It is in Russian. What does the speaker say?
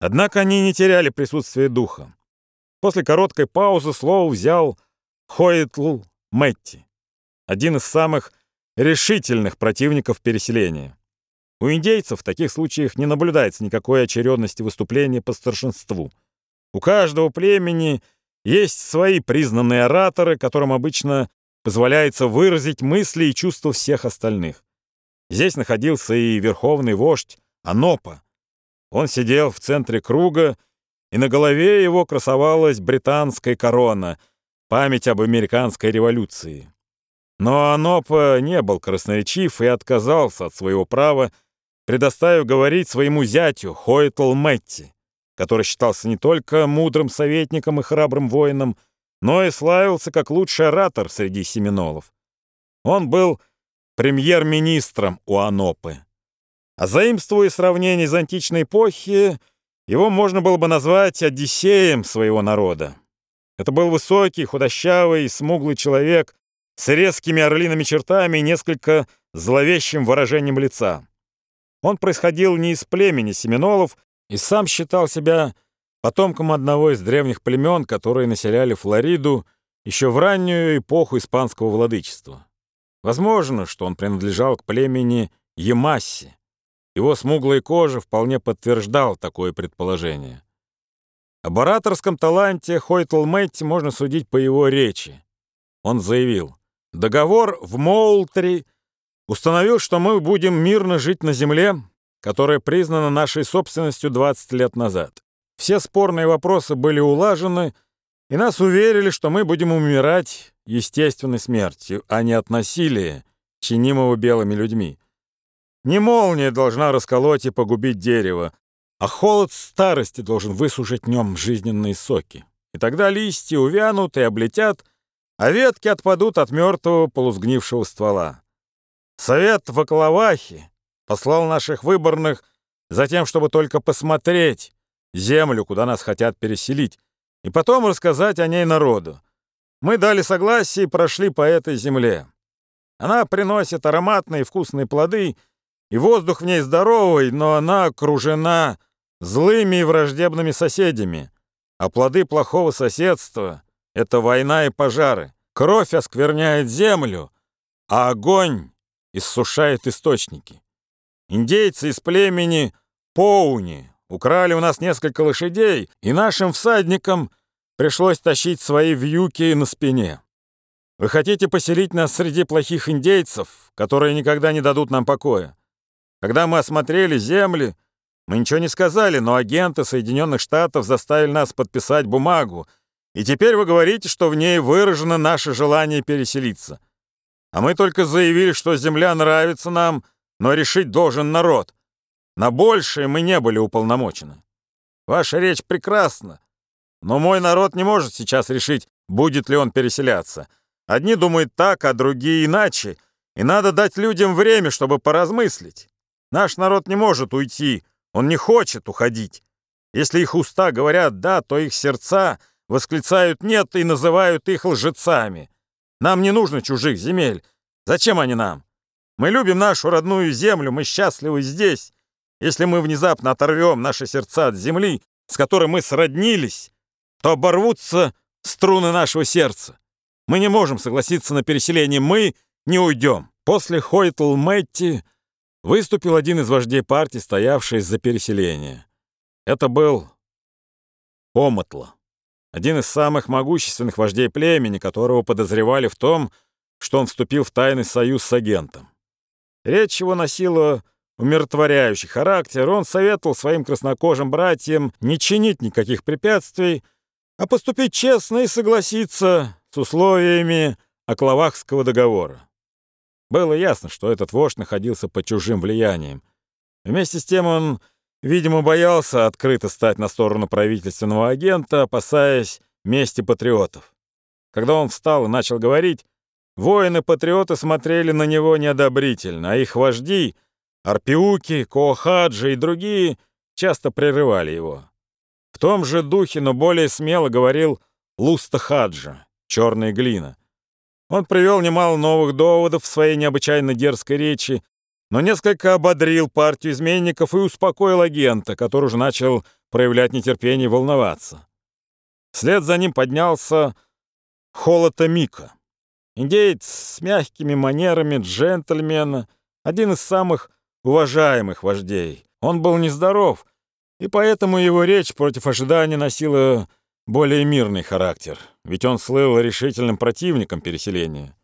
Однако они не теряли присутствие духа. После короткой паузы слово взял Хойтл Мэтти, один из самых решительных противников переселения. У индейцев в таких случаях не наблюдается никакой очередности выступления по старшинству. У каждого племени есть свои признанные ораторы, которым обычно позволяется выразить мысли и чувства всех остальных. Здесь находился и верховный вождь Анопа. Он сидел в центре круга, и на голове его красовалась британская корона, память об американской революции. Но Анопа не был красноречив и отказался от своего права, предоставив говорить своему зятю Хойтл Мэтти, который считался не только мудрым советником и храбрым воином, но и славился как лучший оратор среди семинолов. Он был премьер-министром у Анопы. А заимствуя сравнение из античной эпохи, его можно было бы назвать Одиссеем своего народа. Это был высокий, худощавый, смуглый человек с резкими орлиными чертами и несколько зловещим выражением лица. Он происходил не из племени семинолов и сам считал себя потомком одного из древних племен, которые населяли Флориду еще в раннюю эпоху испанского владычества. Возможно, что он принадлежал к племени Ямасси. Его смуглая кожа вполне подтверждал такое предположение. Об ораторском таланте Хойтл Мэтти можно судить по его речи. Он заявил, «Договор в Моултри установил, что мы будем мирно жить на земле, которая признана нашей собственностью 20 лет назад. Все спорные вопросы были улажены, и нас уверили, что мы будем умирать естественной смертью, а не от насилия, чинимого белыми людьми. Не молния должна расколоть и погубить дерево, а холод старости должен высушить в нем жизненные соки. И тогда листья увянут и облетят, а ветки отпадут от мертвого полусгнившего ствола. Совет в Оклавахе послал наших выборных за тем, чтобы только посмотреть землю, куда нас хотят переселить, и потом рассказать о ней народу. Мы дали согласие и прошли по этой земле. Она приносит ароматные вкусные плоды, и воздух в ней здоровый, но она окружена злыми и враждебными соседями. А плоды плохого соседства — это война и пожары. Кровь оскверняет землю, а огонь иссушает источники. Индейцы из племени Поуни украли у нас несколько лошадей, и нашим всадникам Пришлось тащить свои вьюки на спине. Вы хотите поселить нас среди плохих индейцев, которые никогда не дадут нам покоя? Когда мы осмотрели земли, мы ничего не сказали, но агенты Соединенных Штатов заставили нас подписать бумагу, и теперь вы говорите, что в ней выражено наше желание переселиться. А мы только заявили, что земля нравится нам, но решить должен народ. На большее мы не были уполномочены. Ваша речь прекрасна, но мой народ не может сейчас решить, будет ли он переселяться. Одни думают так, а другие иначе, и надо дать людям время, чтобы поразмыслить. Наш народ не может уйти, он не хочет уходить. Если их уста говорят «да», то их сердца восклицают «нет» и называют их лжецами. Нам не нужно чужих земель. Зачем они нам? Мы любим нашу родную землю, мы счастливы здесь. Если мы внезапно оторвем наши сердца от земли, с которой мы сроднились, то оборвутся струны нашего сердца. Мы не можем согласиться на переселение, мы не уйдем. После Хойтл Мэтти выступил один из вождей партии, стоявший за переселение. Это был Омотло, один из самых могущественных вождей племени, которого подозревали в том, что он вступил в тайный союз с агентом. Речь его носила умиротворяющий характер, он советовал своим краснокожим братьям не чинить никаких препятствий, а поступить честно и согласиться с условиями Оклавахского договора. Было ясно, что этот вождь находился под чужим влиянием. Вместе с тем он, видимо, боялся открыто стать на сторону правительственного агента, опасаясь мести патриотов. Когда он встал и начал говорить, воины-патриоты смотрели на него неодобрительно, а их вожди, Арпиуки, Коохаджи и другие, часто прерывали его. В том же духе, но более смело говорил Лустахаджа, черная глина. Он привел немало новых доводов в своей необычайно дерзкой речи, но несколько ободрил партию изменников и успокоил агента, который уже начал проявлять нетерпение и волноваться. Вслед за ним поднялся Холота Мика. Индеец с мягкими манерами джентльмена, один из самых уважаемых вождей. Он был нездоров, и поэтому его речь против ожидания носила более мирный характер, ведь он слыл решительным противником переселения.